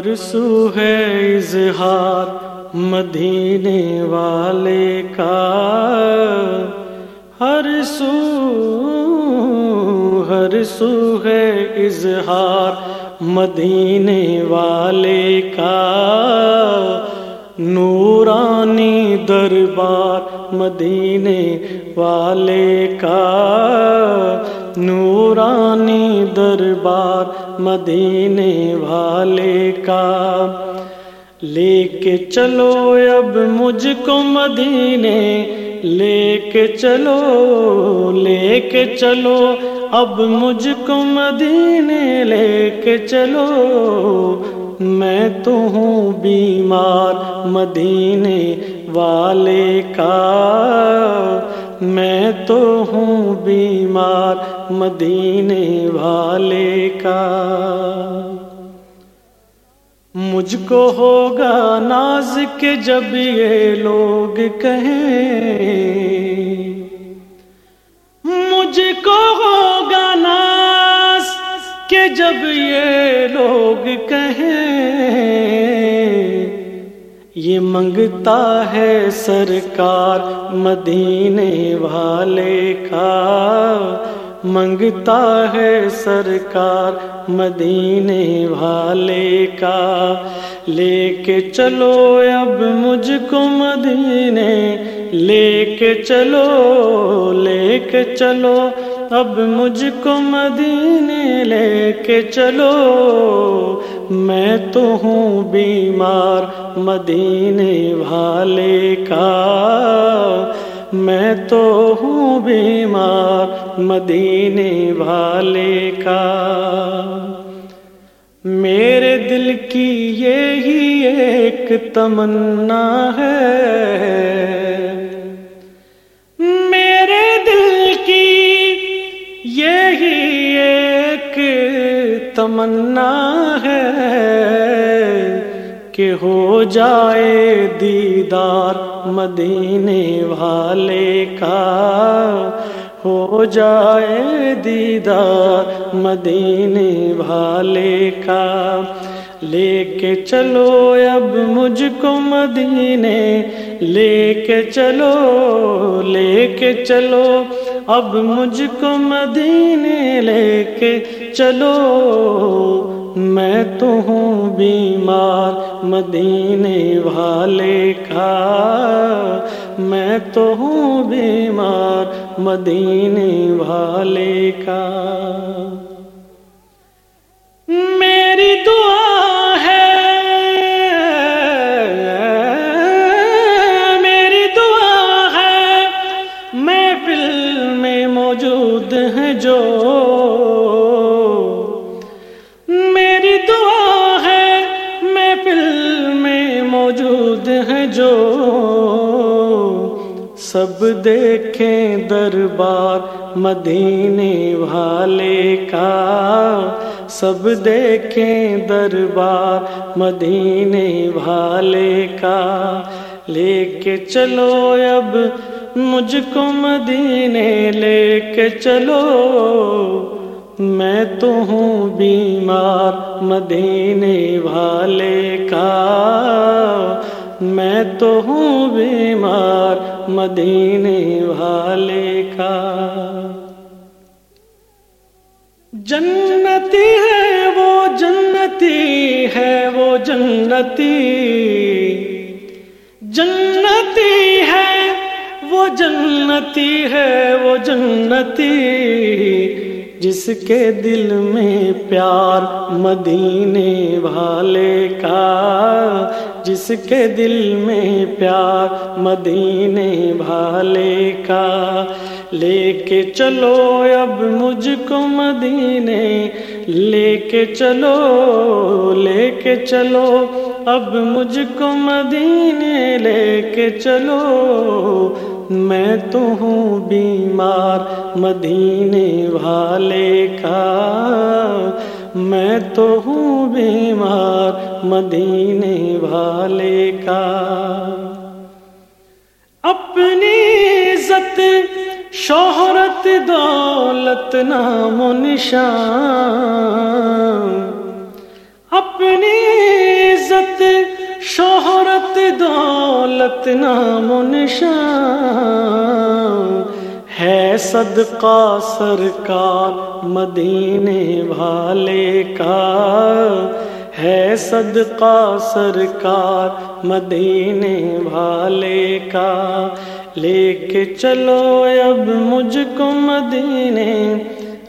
ہر سو ہے اظہار مدینے والے کا۔ ہر سو ہر سو ہے اظہار مدینے والے کا۔ نورانی دربار مدینے والے کا۔ نورانی دربار مدینے والے کا۔ لے کے چلو اب مجھ کو مدینے لے کے چلو لے کے چلو اب مجھ کو مدینے لے کے چلو۔ میں تو ہوں بیمار مدینے والے کا۔ میں تو ہوں بیمار مدینے والے کا۔ مجھ کو ہوگا ناز کے جب یہ لوگ کہیں۔ مجھ کو ہوگا ناز کہ جب یہ لوگ کہیں۔ یہ منگتا ہے سرکار مدینے والے کا۔ منگتا ہے سرکار مدینے والے کا۔ لے کے چلو اب مجھ کو مدینے، لے کے چلو، لے کے چلو۔ اب مجھ کو مدینے، لے کے چلو۔ میں تو ہوں بیمار مدینے والے کا میں تو ہوں بیمار مدینے والے کا میرے دل کی یہی ایک تمنا ہے تمنا ہے کہ ہو جائے دیدار مدینے والے کا۔ ہو جائے دیدار مدینے والے کا۔ لے کے چلو اب مجھ کو مدینے، لے کے چلو، لے کے چلو۔ اب مجھ کو مدینے، لے کے چلو، میں تو ہوں بیمار مدینے والے کا۔ میں تو ہوں بیمار مدینے والے کا۔ سب دیکھیں دربار مدینے والے کا۔ سب دیکھیں دربار مدینے والے کا۔ لے کے چلو اب مجھ کو مدینے لے کے چلو۔ میں تو ہوں بیمار مدینے والے کا۔ میں تو ہوں بیمار مدینے والے کا۔ جنتی ہے وہ جنتی ہے وہ جنتی۔ جنتی ہے وہ جنتی ہے وہ جنتی۔ جس کے دل میں پیار مدینے والے کا۔ جس کے دل میں پیار مدینے والے کا۔ لے کے چلو اب مجھ کو مدینے، لے کے چلو، لے کے چلو اب مجھ کو مدینے، لے کے چلو۔ میں تو ہوں بیمار مدینے والے کا۔ میں تو ہوں بیمار مدینے والے کا۔ اپنی عزت، شہرت، دولت، نام و نشان۔ اپنی عزت، شہرت، دولت، نام و نشان۔ صدقہ سرکار، مدینے والے کا ہے صدقہ سرکار، مدینے والے کا۔ لے کے چلو اب مجھ کو مدینے،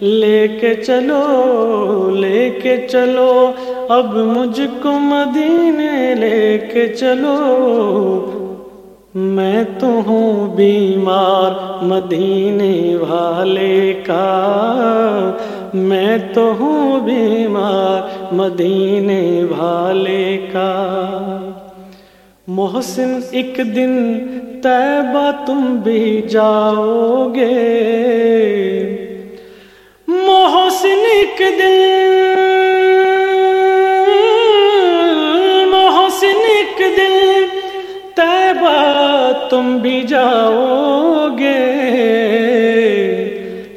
لے کے چلو، لے کے چلو اب مجھ کو مدینے، لے کے چلو۔ میں تو ہوں بیمار مدینے والے کا۔ میں تو ہوں بیمار مدینے والے کا۔ محسن، ایک دن طیبہ تم بھی جاؤ گے۔ محسن، ایک دن تم بھی جاؤ گے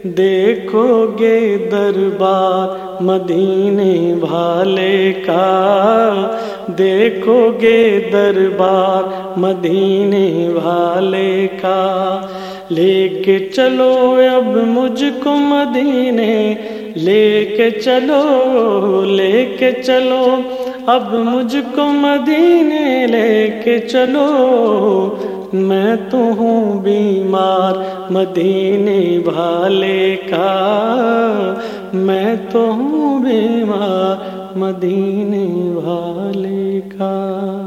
دیکھو گے دربار مدینے والے کا دیکھو گے دربار مدینے والے کا۔ لے کے چلو اب مجھ کو مدینے، لے کے چلو، لے کے چلو۔ اب مجھ کو مدینے، لے کے چلو۔ میں تو ہوں بیمار مدینے والے کا میں تو ہوں بیمار مدینے والے کا